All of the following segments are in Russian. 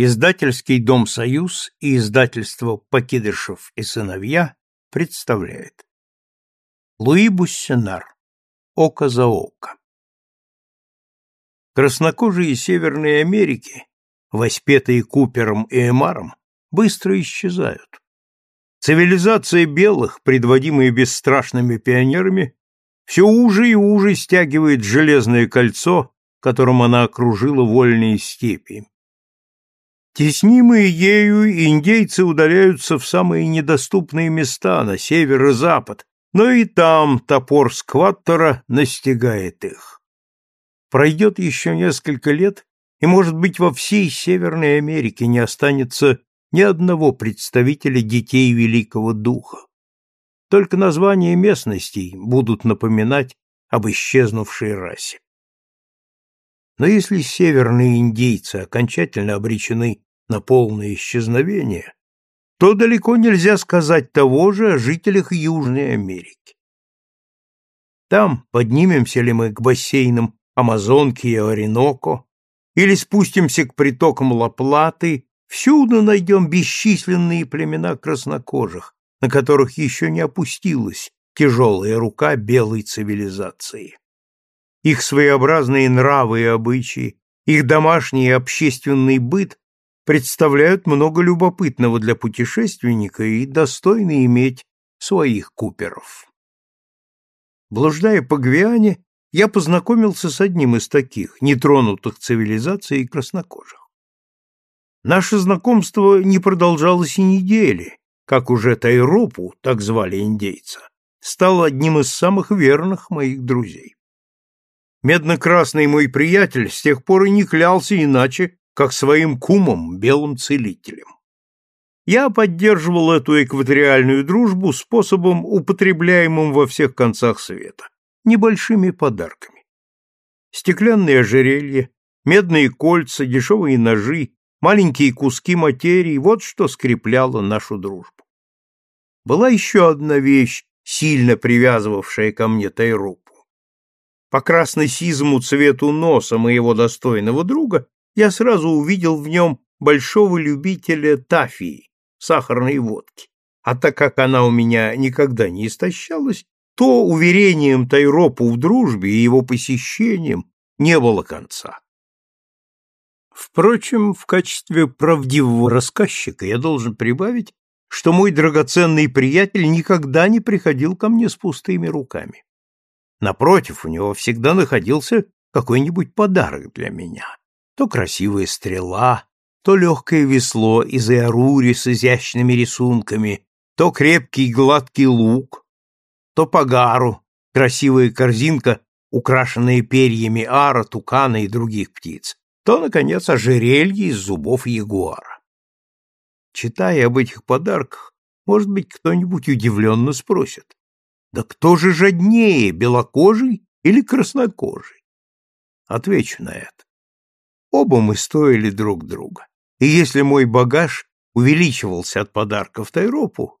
Издательский дом «Союз» и издательство «Покидышев и сыновья» представляет. Луи Буссенар. Око за око. Краснокожие Северной Америки, воспетые Купером и Эмаром, быстро исчезают. Цивилизация белых, предводимая бесстрашными пионерами, все уже и уже стягивает железное кольцо, которым она окружила вольные степи. Теснимые ею индейцы удаляются в самые недоступные места на север и запад, но и там топор скваттера настигает их. Пройдет еще несколько лет, и, может быть, во всей Северной Америке не останется ни одного представителя детей Великого Духа. Только названия местностей будут напоминать об исчезнувшей расе. Но если северные индейцы окончательно обречены на полное исчезновение, то далеко нельзя сказать того же о жителях Южной Америки. Там поднимемся ли мы к бассейнам Амазонки и Ореноко, или спустимся к притокам Ла-Платы, всюду найдем бесчисленные племена краснокожих, на которых еще не опустилась тяжелая рука белой цивилизации. Их своеобразные нравы и обычаи, их домашний и общественный быт представляют много любопытного для путешественника и достойны иметь своих куперов. Блуждая по Гвиане, я познакомился с одним из таких, нетронутых цивилизацией краснокожих. Наше знакомство не продолжалось и недели, как уже Тайропу, так звали индейца, стал одним из самых верных моих друзей. Медно-красный мой приятель с тех пор и не клялся иначе, как своим кумом, белым целителем. Я поддерживал эту экваториальную дружбу способом, употребляемым во всех концах света, небольшими подарками. Стеклянные ожерелья, медные кольца, дешевые ножи, маленькие куски материи — вот что скрепляло нашу дружбу. Была еще одна вещь, сильно привязывавшая ко мне Тайрупу. По красно-сизому цвету носа моего достойного друга я сразу увидел в нем большого любителя тафии, сахарной водки. А так как она у меня никогда не истощалась, то уверением Тайропу в дружбе и его посещением не было конца. Впрочем, в качестве правдивого рассказчика я должен прибавить, что мой драгоценный приятель никогда не приходил ко мне с пустыми руками. Напротив, у него всегда находился какой-нибудь подарок для меня то красивая стрела, то легкое весло из иарури с изящными рисунками, то крепкий гладкий лук, то погару, красивая корзинка, украшенная перьями ара, тукана и других птиц, то, наконец, ожерелье из зубов ягуара. Читая об этих подарках, может быть, кто-нибудь удивленно спросит, да кто же жаднее, белокожий или краснокожий? Отвечу на это. Оба мы стоили друг друга. И если мой багаж увеличивался от подарков Тайропу,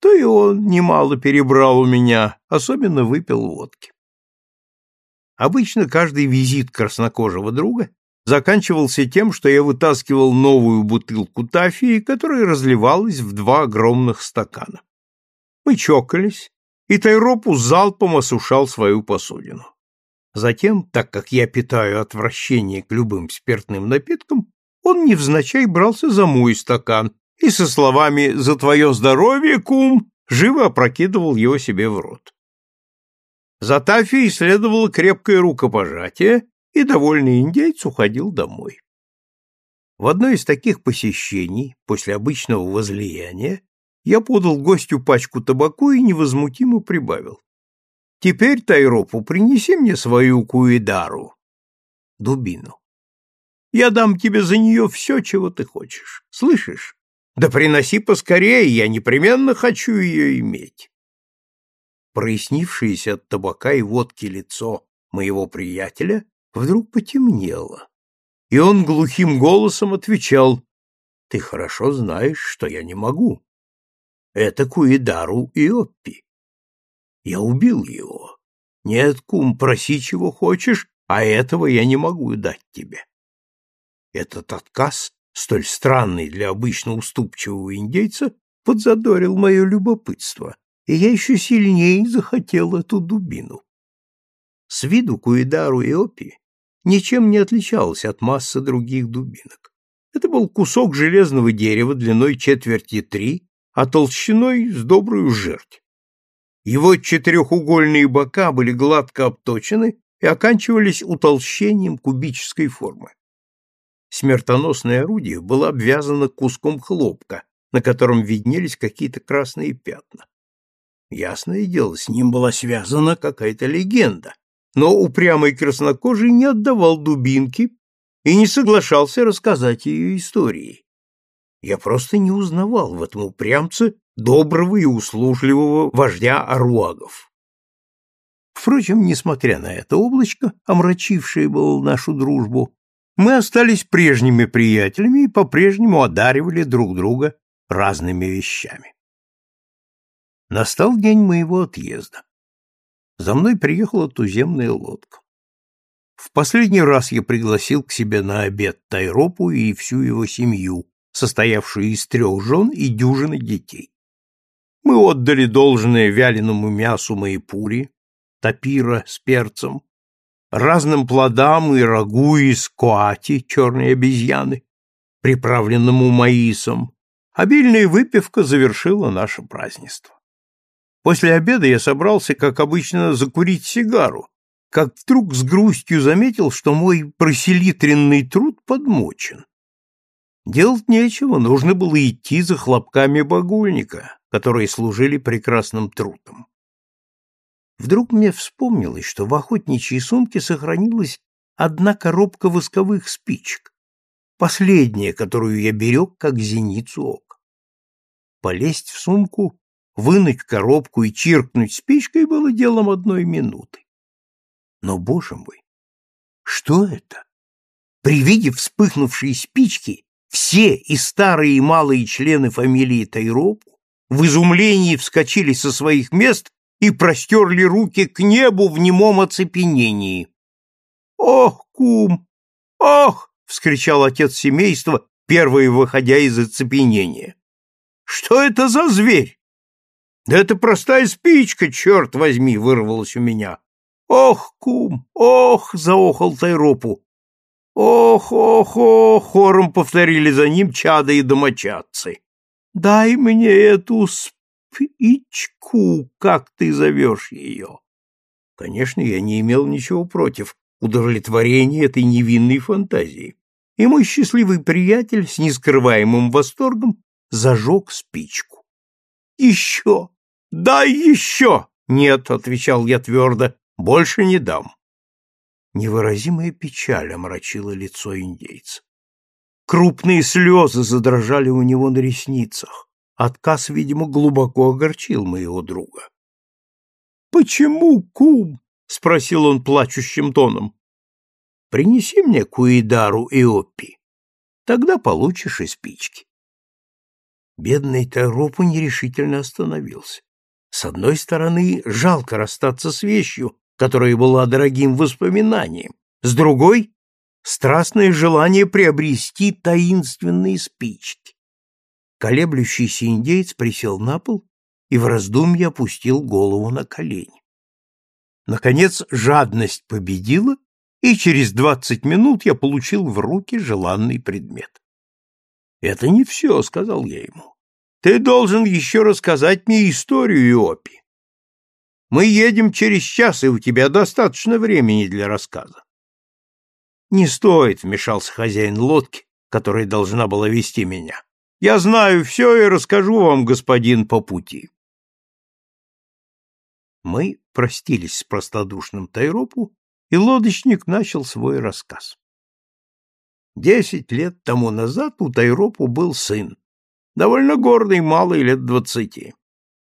то и он немало перебрал у меня, особенно выпил водки. Обычно каждый визит краснокожего друга заканчивался тем, что я вытаскивал новую бутылку тафии, которая разливалась в два огромных стакана. Мы чокались, и Тайропу залпом осушал свою посудину. Затем, так как я питаю отвращение к любым спиртным напиткам, он невзначай брался за мой стакан и со словами «За твое здоровье, кум!» живо опрокидывал его себе в рот. За Тафией следовало крепкое рукопожатие, и довольный индейец уходил домой. В одно из таких посещений, после обычного возлияния, я подал гостю пачку табаку и невозмутимо прибавил. Теперь, Тайропу, принеси мне свою куидару, дубину. Я дам тебе за нее все, чего ты хочешь. Слышишь? Да приноси поскорее, я непременно хочу ее иметь. Прояснившееся от табака и водки лицо моего приятеля вдруг потемнело, и он глухим голосом отвечал, «Ты хорошо знаешь, что я не могу. Это Куидару и Оппи. Я убил его. Нет, кум, проси, чего хочешь, а этого я не могу дать тебе. Этот отказ столь странный для обычно уступчивого индейца, подзадорил мое любопытство, и я еще сильнее захотел эту дубину. С виду Куидару и Опи ничем не отличался от массы других дубинок. Это был кусок железного дерева длиной четверти три, а толщиной с добрую жерть. Его четырехугольные бока были гладко обточены и оканчивались утолщением кубической формы. Смертоносное орудие было обвязано куском хлопка, на котором виднелись какие-то красные пятна. Ясное дело, с ним была связана какая-то легенда, но упрямый краснокожий не отдавал дубинки и не соглашался рассказать ее истории. Я просто не узнавал в этом упрямце доброго и услужливого вождя аруагов. Впрочем, несмотря на это облачко, омрачившее было нашу дружбу, мы остались прежними приятелями и по-прежнему одаривали друг друга разными вещами. Настал день моего отъезда. За мной приехала туземная лодка. В последний раз я пригласил к себе на обед Тайропу и всю его семью, состоявшую из трех жен и дюжины детей. Мы отдали должное вяленому мясу маипури, тапира с перцем, разным плодам и рагу из коати, черной обезьяны, приправленному маисом. Обильная выпивка завершила наше празднество. После обеда я собрался, как обычно, закурить сигару, как вдруг с грустью заметил, что мой проселитренный труд подмочен. Делать нечего, нужно было идти за хлопками багульника, которые служили прекрасным трутом. Вдруг мне вспомнилось, что в охотничьей сумке сохранилась одна коробка восковых спичек, последняя, которую я берег как зеницу ока. Полезть в сумку, вынуть коробку и чиркнуть спичкой было делом одной минуты. Но, боже мой, что это? При виде вспыхнувшей спички все, и старые, и малые члены фамилии Тайропу, в изумлении вскочили со своих мест и простерли руки к небу в немом оцепенении. «Ох, кум! Ох!» — вскричал отец семейства, первый выходя из оцепенения. «Что это за зверь?» «Да это простая спичка, черт возьми!» — вырвалось у меня. «Ох, кум! Ох!» — заохал Тайропу. «Ох, ох, ох!» — хором повторили за ним чада и домочадцы. «Дай мне эту спичку, как ты зовешь ее?» Конечно, я не имел ничего против удовлетворения этой невинной фантазии, и мой счастливый приятель с нескрываемым восторгом зажег спичку. «Еще! Дай еще!» «Нет», — отвечал я твердо, — «больше не дам». Невыразимая печаль омрачила лицо индейца. Крупные слезы задрожали у него на ресницах. Отказ, видимо, глубоко огорчил моего друга. «Почему, кум?» — спросил он плачущим тоном. «Принеси мне Куидару и Оппи. Тогда получишь и спички». Бедный Тайропу нерешительно остановился. С одной стороны, жалко расстаться с вещью, которая была дорогим воспоминанием, с другой — страстное желание приобрести таинственные спички. Колеблющийся индеец присел на пол и в раздумье опустил голову на колени. Наконец жадность победила, и через двадцать минут я получил в руки желанный предмет. — Это не все, — сказал я ему. — Ты должен еще рассказать мне историю Иопи. Мы едем через час, и у тебя достаточно времени для рассказа. — Не стоит, — вмешался хозяин лодки, которая должна была вести меня. — Я знаю все и расскажу вам, господин, по пути. Мы простились с простодушным Тайропу, и лодочник начал свой рассказ. Десять лет тому назад у Тайропу был сын, довольно гордый, малый, лет двадцати.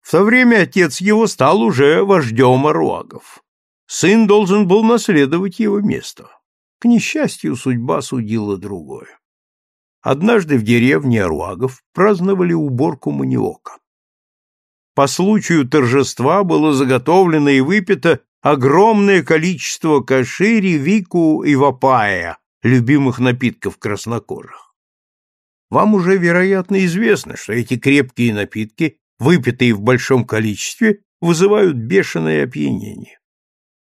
В то время отец его стал уже вождем аруагов. Сын должен был наследовать его место. К несчастью, судьба судила другое. Однажды в деревне Аруагов праздновали уборку маниока. По случаю торжества было заготовлено и выпито огромное количество кашири, вику и вапая, любимых напитков краснокожих. Вам уже, вероятно, известно, что эти крепкие напитки, выпитые в большом количестве, вызывают бешеное опьянение.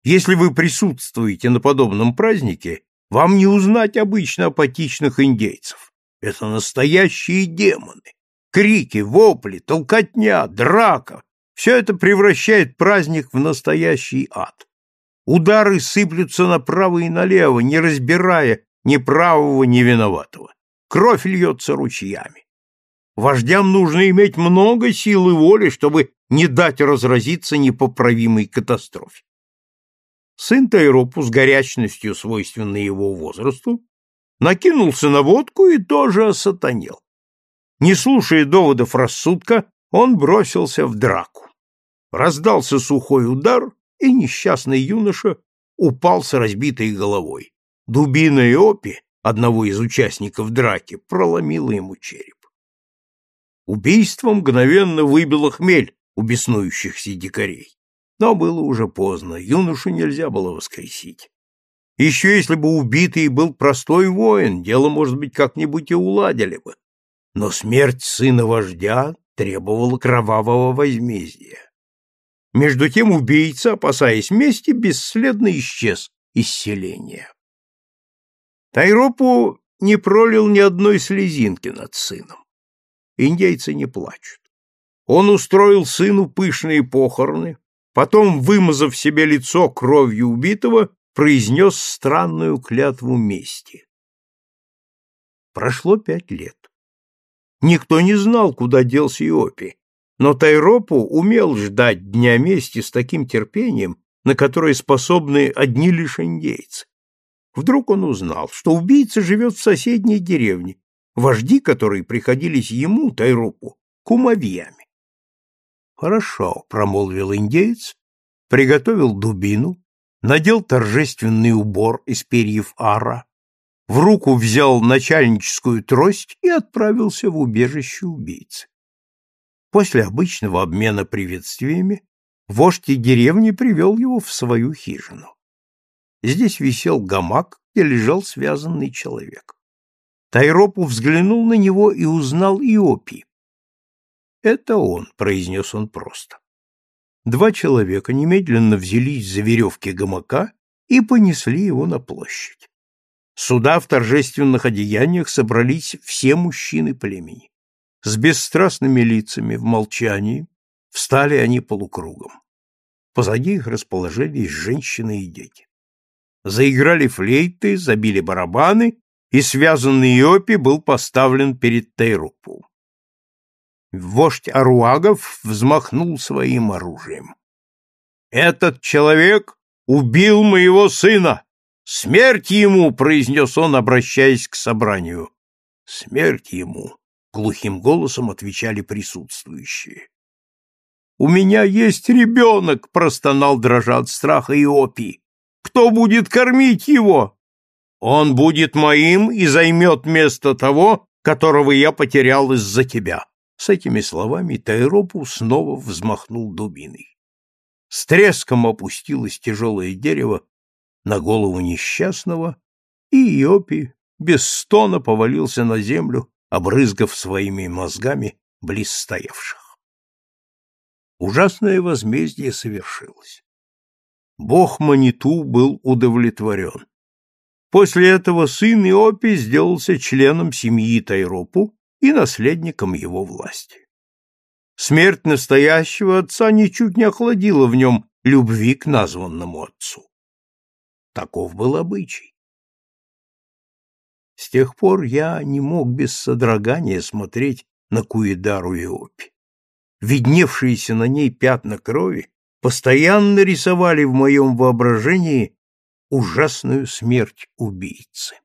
Если вы присутствуете на подобном празднике, вам не узнать обычно апатичных индейцев. Это настоящие демоны. Крики, вопли, толкотня, драка — все это превращает праздник в настоящий ад. Удары сыплются направо и налево, не разбирая ни правого, ни виноватого. Кровь льется ручьями. Вождям нужно иметь много сил и воли, чтобы не дать разразиться непоправимой катастрофе. Сын Тайропу с горячностью, свойственной его возрасту, накинулся на водку и тоже осатанел. Не слушая доводов рассудка, он бросился в драку. Раздался сухой удар, и несчастный юноша упал с разбитой головой. Дубина Иопи, одного из участников драки, проломила ему череп. Убийство мгновенно выбило хмель у беснующихся дикарей. Но было уже поздно, юношу нельзя было воскресить. Еще если бы убитый был простой воин, дело, может быть, как-нибудь и уладили бы. Но смерть сына вождя требовала кровавого возмездия. Между тем убийца, опасаясь мести, бесследно исчез из селения. Тайропу не пролил ни одной слезинки над сыном. Индейцы не плачут. Он устроил сыну пышные похороны, потом, вымазав себе лицо кровью убитого, произнес странную клятву мести. Прошло пять лет. Никто не знал, куда делся Иопи, но Тайропу умел ждать дня мести с таким терпением, на которое способны одни лишь индейцы. Вдруг он узнал, что убийца живет в соседней деревне, вожди которой приходились ему, Тайропу, кумовьями. Хорошо, промолвил индеец, приготовил дубину, надел торжественный убор из перьев ара, в руку взял начальническую трость и отправился в убежище убийцы. После обычного обмена приветствиями вождь деревни привел его в свою хижину. Здесь висел гамак, где лежал связанный человек. Тайропу взглянул на него и узнал Иопи, «Это он», — произнес он просто. Два человека немедленно взялись за веревки гамака и понесли его на площадь. Сюда в торжественных одеяниях собрались все мужчины племени. С бесстрастными лицами, в молчании, встали они полукругом. Позади их расположились женщины и дети. Заиграли флейты, забили барабаны, и связанный Иопи был поставлен перед Тейрупу. Вождь Аруагов взмахнул своим оружием. «Этот человек убил моего сына! Смерть ему!» — произнес он, обращаясь к собранию. «Смерть ему!» — глухим голосом отвечали присутствующие. «У меня есть ребенок!» — простонал, дрожа от страха Иопий. «Кто будет кормить его?» «Он будет моим и займет место того, которого я потерял из-за тебя». С этими словами Тайропу снова взмахнул дубиной. С треском опустилось тяжелое дерево на голову несчастного, и Иопи без стона повалился на землю, обрызгав своими мозгами близ стоявших. Ужасное возмездие совершилось. Бог Маниту был удовлетворен. После этого сын Иопи сделался членом семьи Тайропу и наследником его власти. Смерть настоящего отца ничуть не охладила в нем любви к названному отцу. Таков был обычай. С тех пор я не мог без содрогания смотреть на Куидару Иопи. Видневшиеся на ней пятна крови постоянно рисовали в моем воображении ужасную смерть убийцы.